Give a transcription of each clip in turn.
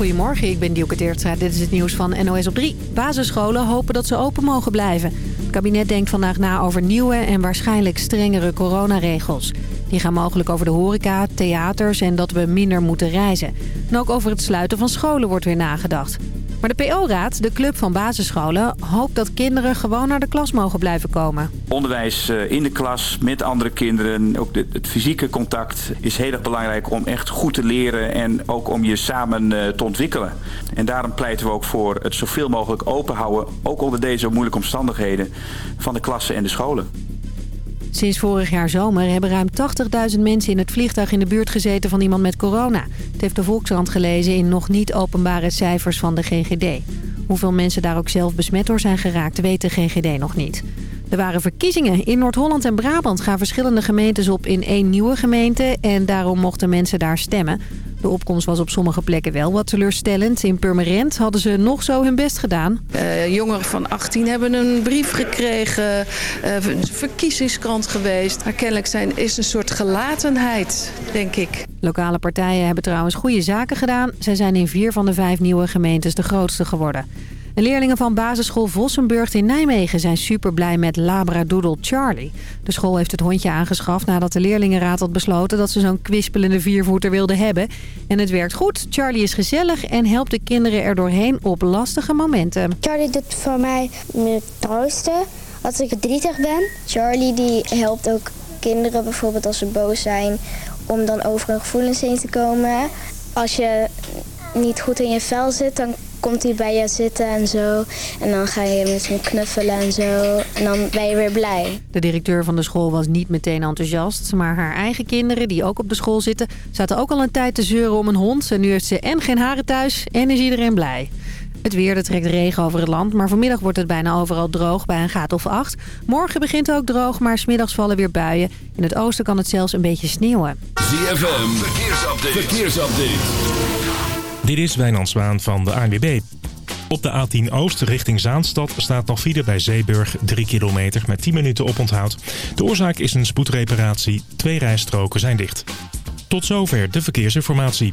Goedemorgen, ik ben Dielke Teertstra. Dit is het nieuws van NOS op 3. Basisscholen hopen dat ze open mogen blijven. Het kabinet denkt vandaag na over nieuwe en waarschijnlijk strengere coronaregels. Die gaan mogelijk over de horeca, theaters en dat we minder moeten reizen. En ook over het sluiten van scholen wordt weer nagedacht. Maar de PO-raad, de club van basisscholen, hoopt dat kinderen gewoon naar de klas mogen blijven komen. Onderwijs eh, in de klas met andere kinderen, ook het fysieke contact is heel erg belangrijk om echt goed te leren en ook om je samen eh, te ontwikkelen. En daarom pleiten we ook voor het zoveel mogelijk open houden, ook onder deze moeilijke omstandigheden, van de klassen en de scholen. Sinds vorig jaar zomer hebben ruim 80.000 mensen in het vliegtuig in de buurt gezeten van iemand met corona. Het heeft de Volkskrant gelezen in nog niet openbare cijfers van de GGD. Hoeveel mensen daar ook zelf besmet door zijn geraakt, weet de GGD nog niet. Er waren verkiezingen. In Noord-Holland en Brabant gaan verschillende gemeentes op in één nieuwe gemeente. En daarom mochten mensen daar stemmen. De opkomst was op sommige plekken wel wat teleurstellend. In Purmerend hadden ze nog zo hun best gedaan. Uh, jongeren van 18 hebben een brief gekregen. Uh, een verkiezingskrant geweest. Maar kennelijk zijn, is een soort gelatenheid, denk ik. Lokale partijen hebben trouwens goede zaken gedaan. Zij zijn in vier van de vijf nieuwe gemeentes de grootste geworden. De leerlingen van basisschool Vossenburg in Nijmegen zijn super blij met Labradoodle Charlie. De school heeft het hondje aangeschaft nadat de leerlingenraad had besloten dat ze zo'n kwispelende viervoeter wilden hebben. En het werkt goed. Charlie is gezellig en helpt de kinderen er doorheen op lastige momenten. Charlie doet voor mij met troosten als ik verdrietig ben. Charlie die helpt ook kinderen bijvoorbeeld als ze boos zijn om dan over hun gevoelens heen te komen. Als je niet goed in je vel zit, dan komt hij bij je zitten en zo. En dan ga je met hem knuffelen en zo. En dan ben je weer blij. De directeur van de school was niet meteen enthousiast. Maar haar eigen kinderen, die ook op de school zitten... zaten ook al een tijd te zeuren om een hond. En nu heeft ze en geen haren thuis en is iedereen blij. Het weer, er trekt regen over het land, maar vanmiddag wordt het bijna overal droog bij een graad of 8. Morgen begint ook droog, maar smiddags vallen weer buien. In het oosten kan het zelfs een beetje sneeuwen. ZFM, verkeersupdate. verkeersupdate. Dit is Wijnand Zwaan van de ANWB. Op de A10 Oost richting Zaanstad staat nog file bij Zeeburg 3 kilometer met 10 minuten oponthoud. De oorzaak is een spoedreparatie. Twee rijstroken zijn dicht. Tot zover de verkeersinformatie.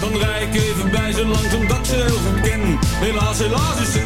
Dan rij ik even bij ze langs omdat ze heel goed ken. Helaas, helaas is het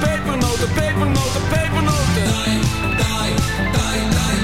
pepernoten, pepernoten, pepernoten. Die, die, die.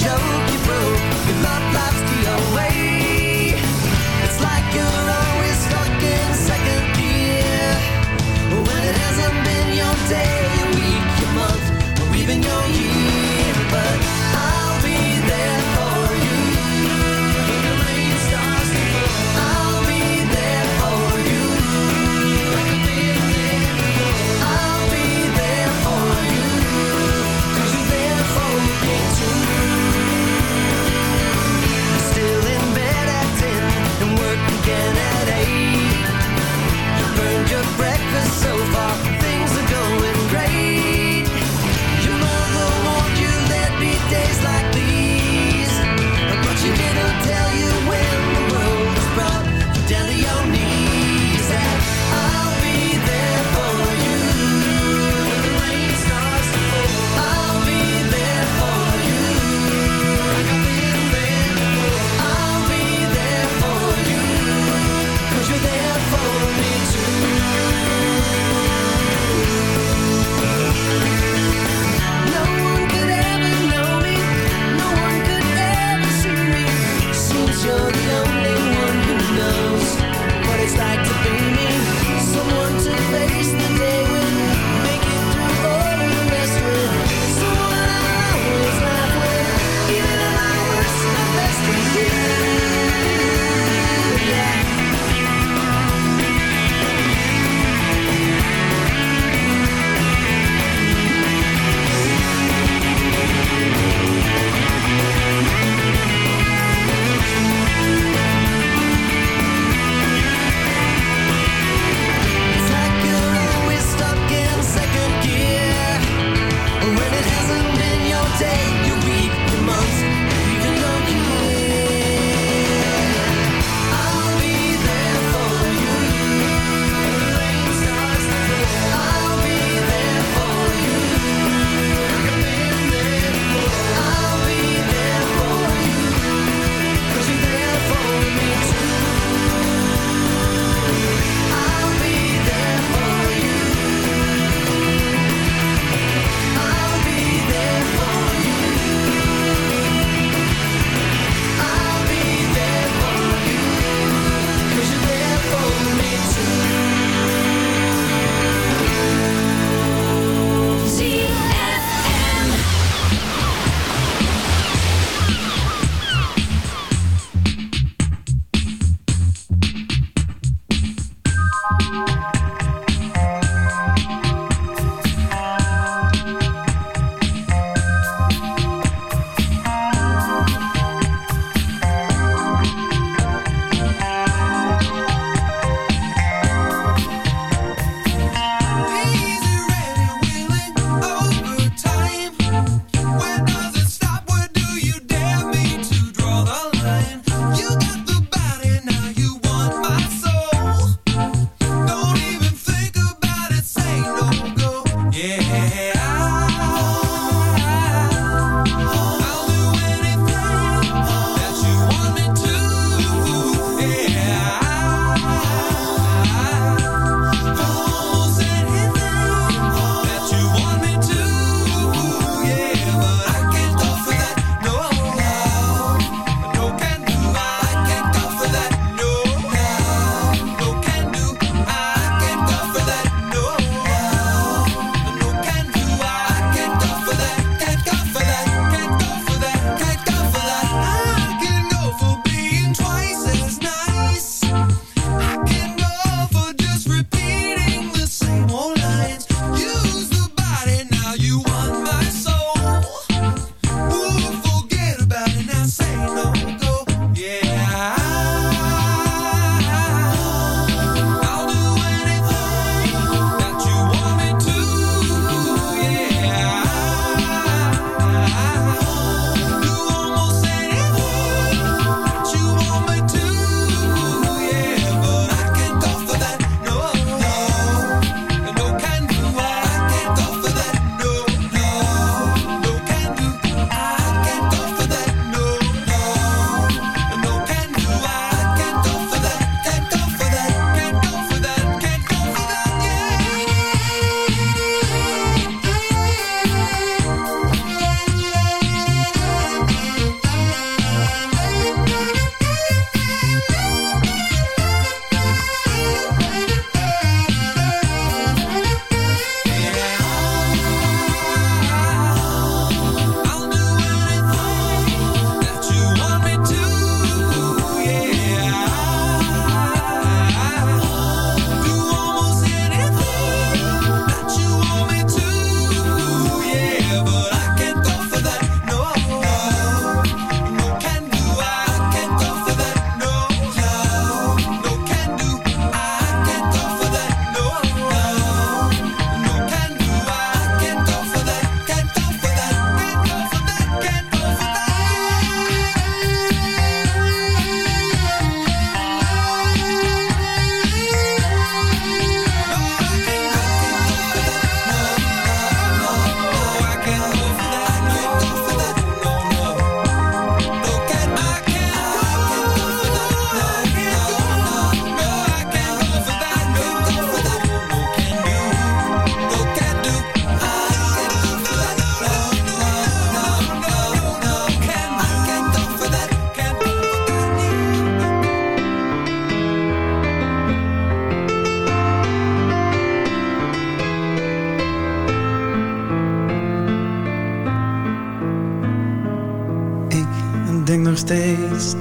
Show.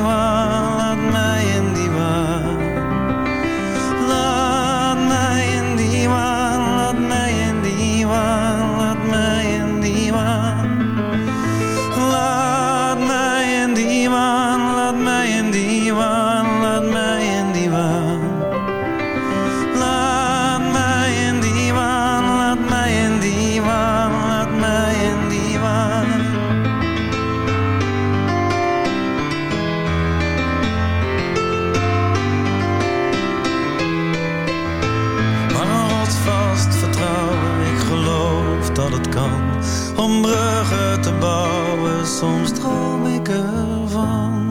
in dat het kan. Om bruggen te bouwen, soms droom ik ervan.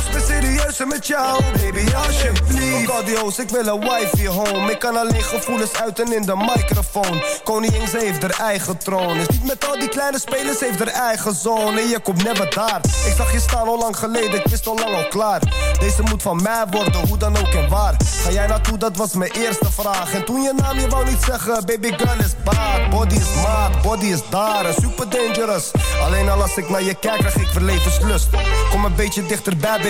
Saus, ben serieus en met jou Baby, alsjeblieft. Ook audio's, ik wil een wifey home. Ik kan alleen gevoelens uiten in de microfoon. Koningin, ze heeft haar eigen troon. Is niet met al die kleine spelers, heeft haar eigen zone En je komt never daar. Ik zag je staan al lang geleden, ik wist al lang al klaar. Deze moet van mij worden, hoe dan ook en waar. Ga jij naartoe, dat was mijn eerste vraag. En toen je naam, je wou niet zeggen Baby girl is bad, body is maat, body is daar Super dangerous. Alleen al als ik naar je kijk, krijg ik verlevenslust Kom een beetje dichterbij, baby,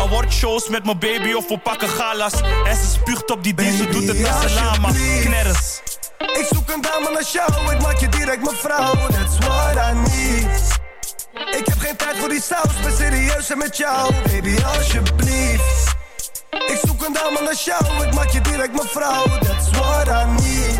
Awardshows met mijn baby of we pakken galas. En ze spuugt op die ze doet het met z'n lama. Knerres. Ik zoek een dame naar jou, ik maak je direct mijn vrouw, that's what I need. Ik heb geen tijd voor die saus, ben serieus en met jou, baby, alsjeblieft. Ik zoek een dame naar jou, ik maak je direct mijn vrouw, that's what I need.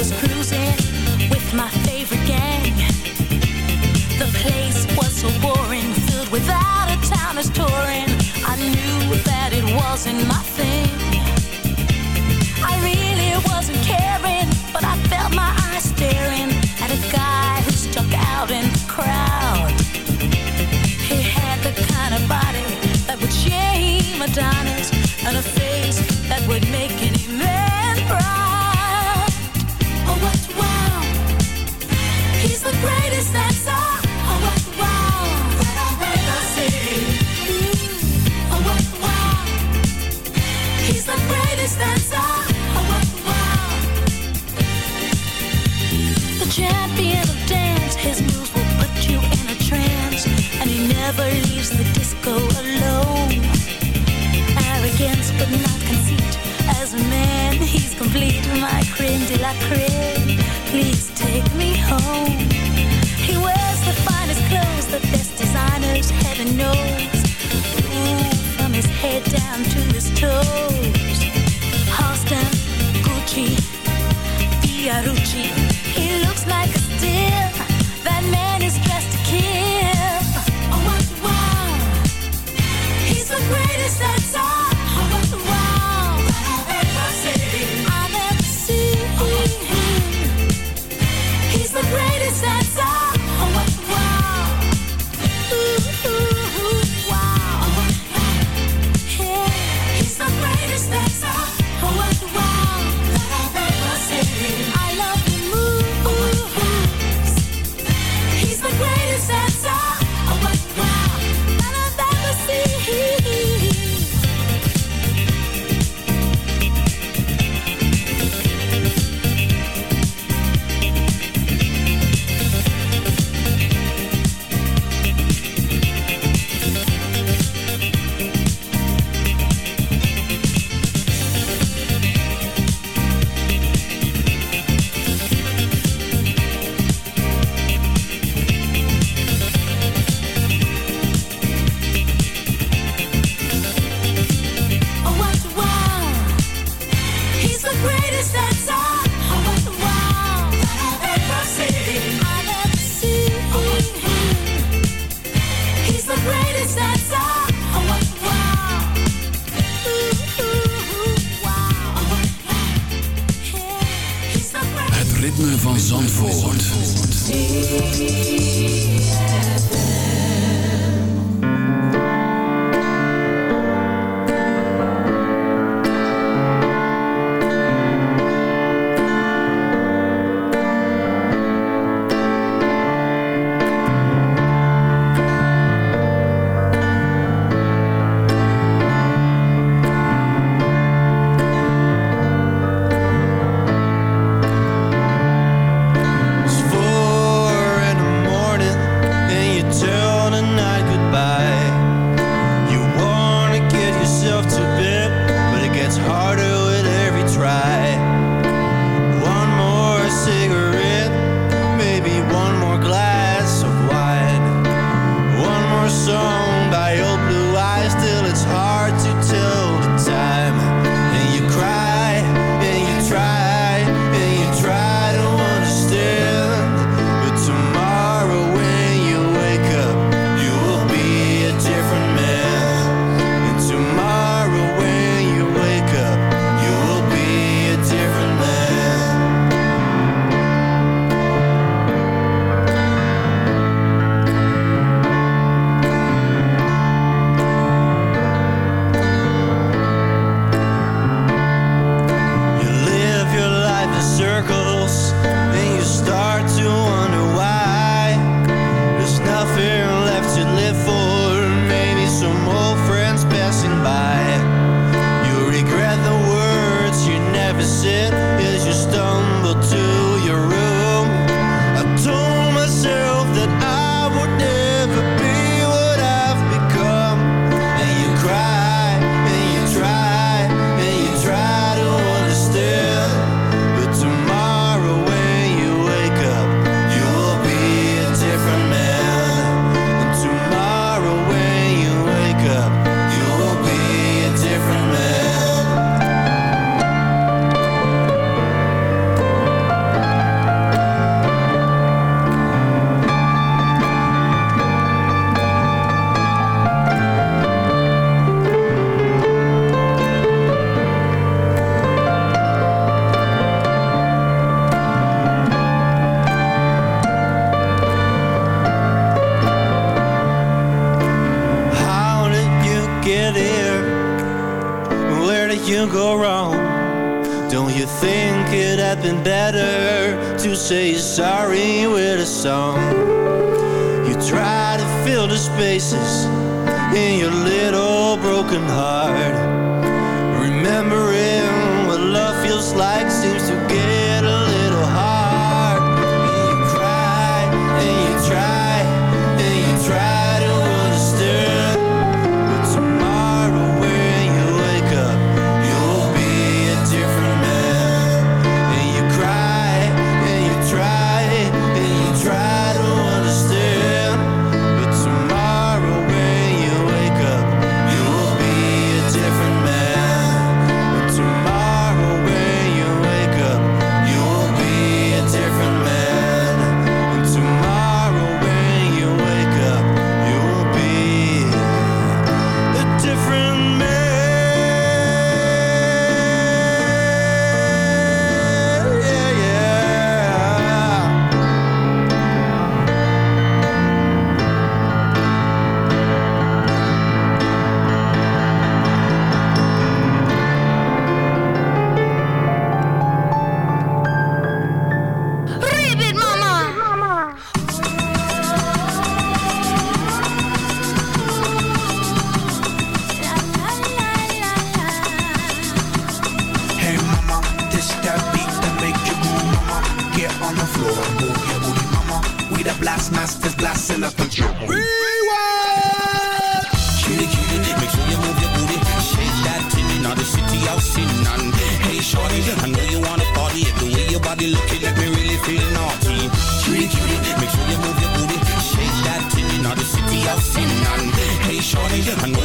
Was get here? Where did you go wrong? Don't you think it had been better to say sorry with a song? You try to fill the spaces in your little broken heart. Body looking let me really feel naughty. Cutie, cutie, make sure you move your booty. Shake that titty, now the city out sitting on. Hey, shorty, I know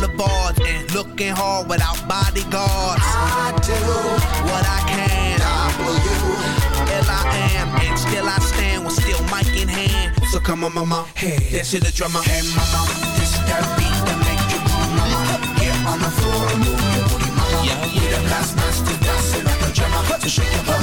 boulevards and looking hard without bodyguards. I do what I can. W L I am, and still I stand with still mic in hand. So come on, mama, hey, this is the drummer. Hey, mama, this that beat that make you move, mama. Get on the floor and move your booty, mama. Yeah, we the last master dancing like a drummer. So shake your bum,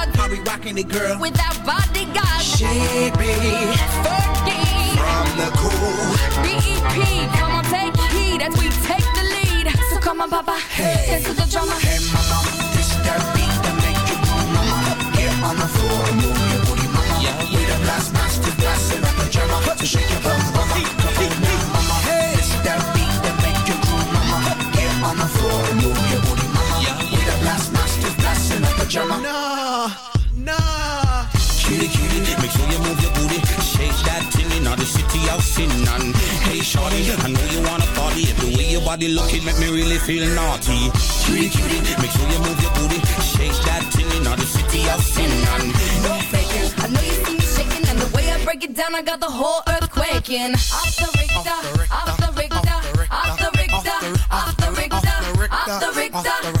Rocking it, girl. Without bodyguards. She be Fergie. from the cool. BEP, come on, take heed as we take the lead. So come on, Papa, dance to the drummer. Hey, mama, this that beat that make you move, mama. Get on the floor and move body looking make me really feel naughty. Cutie, cutie, make sure you move your booty. Shake that thing in the city out sinning. No faking. I know you see me shaking, and the way I break it down, I got the whole earth quaking. Off the Richter, off the Richter, off the Richter, off the Richter, off the Richter, off the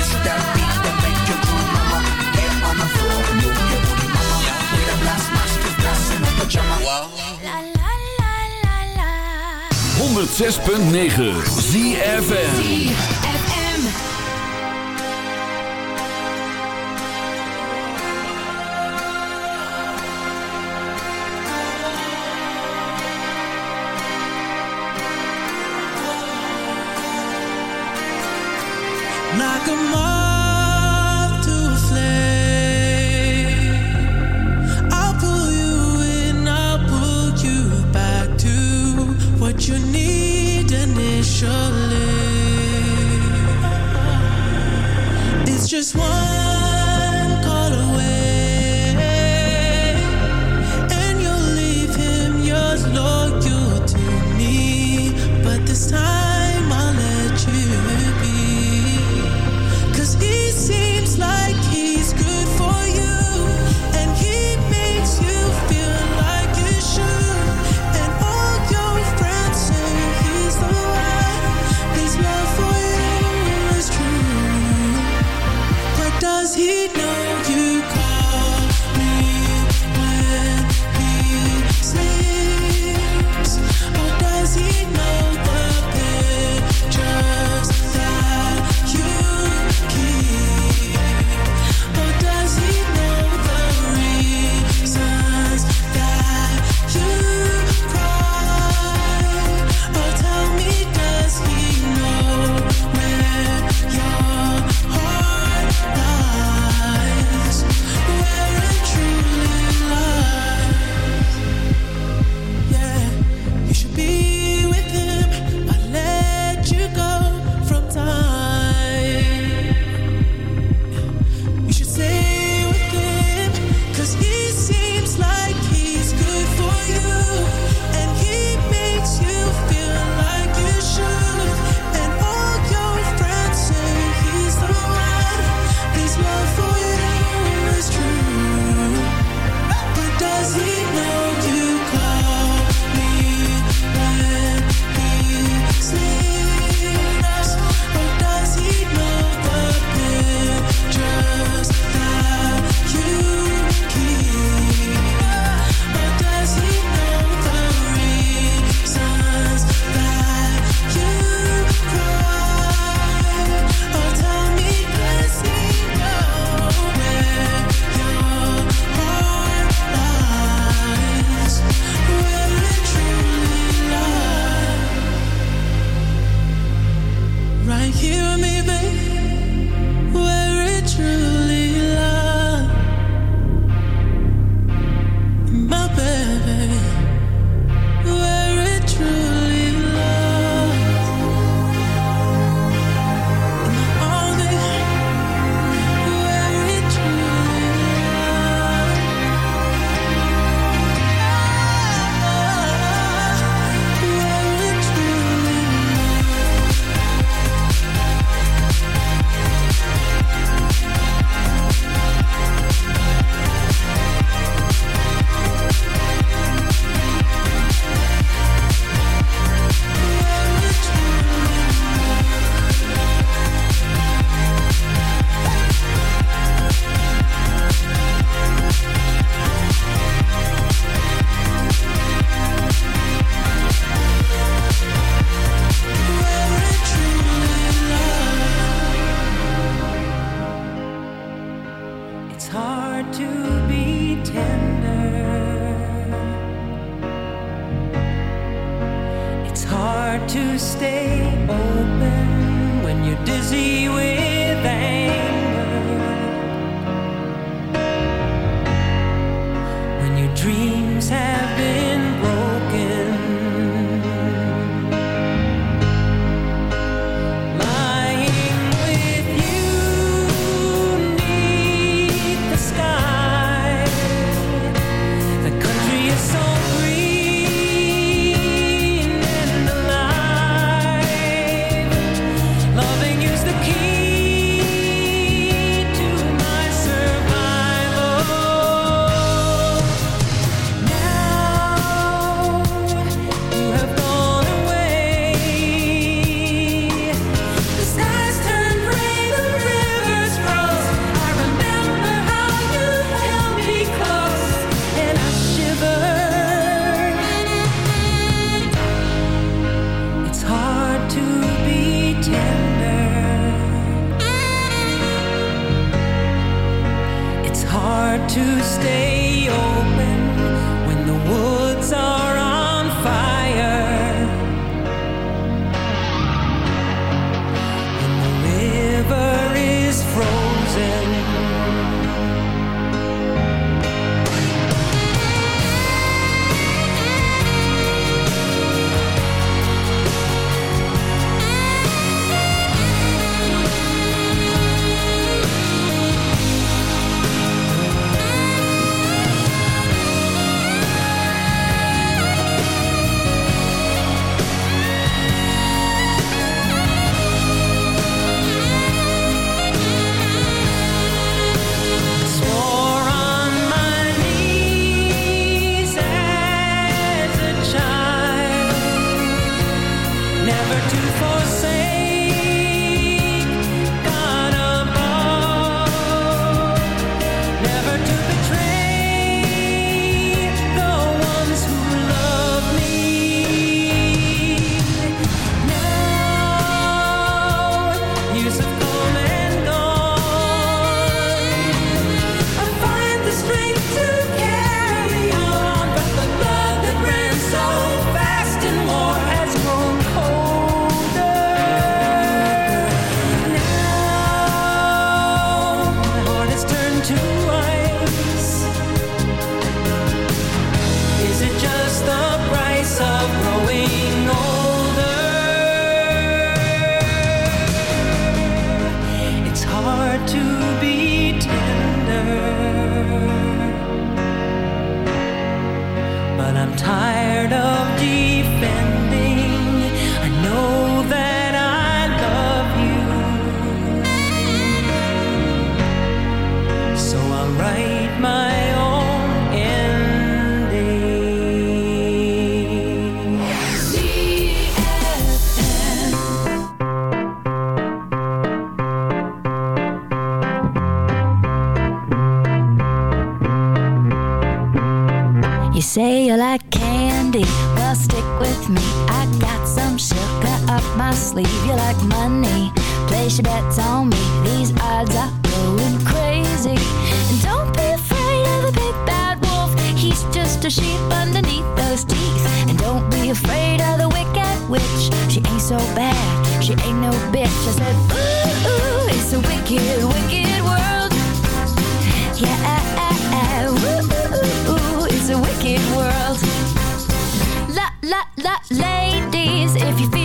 106.9 ZFM. lived initially. It's just one.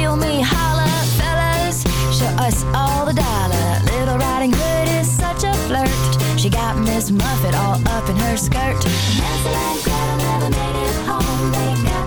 Hear me holler, fellas, show us all the dollar. Little Riding Hood is such a flirt. She got Miss Muffet all up in her skirt. Hansel and Gretel never made it home. They got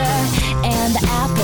and the apple.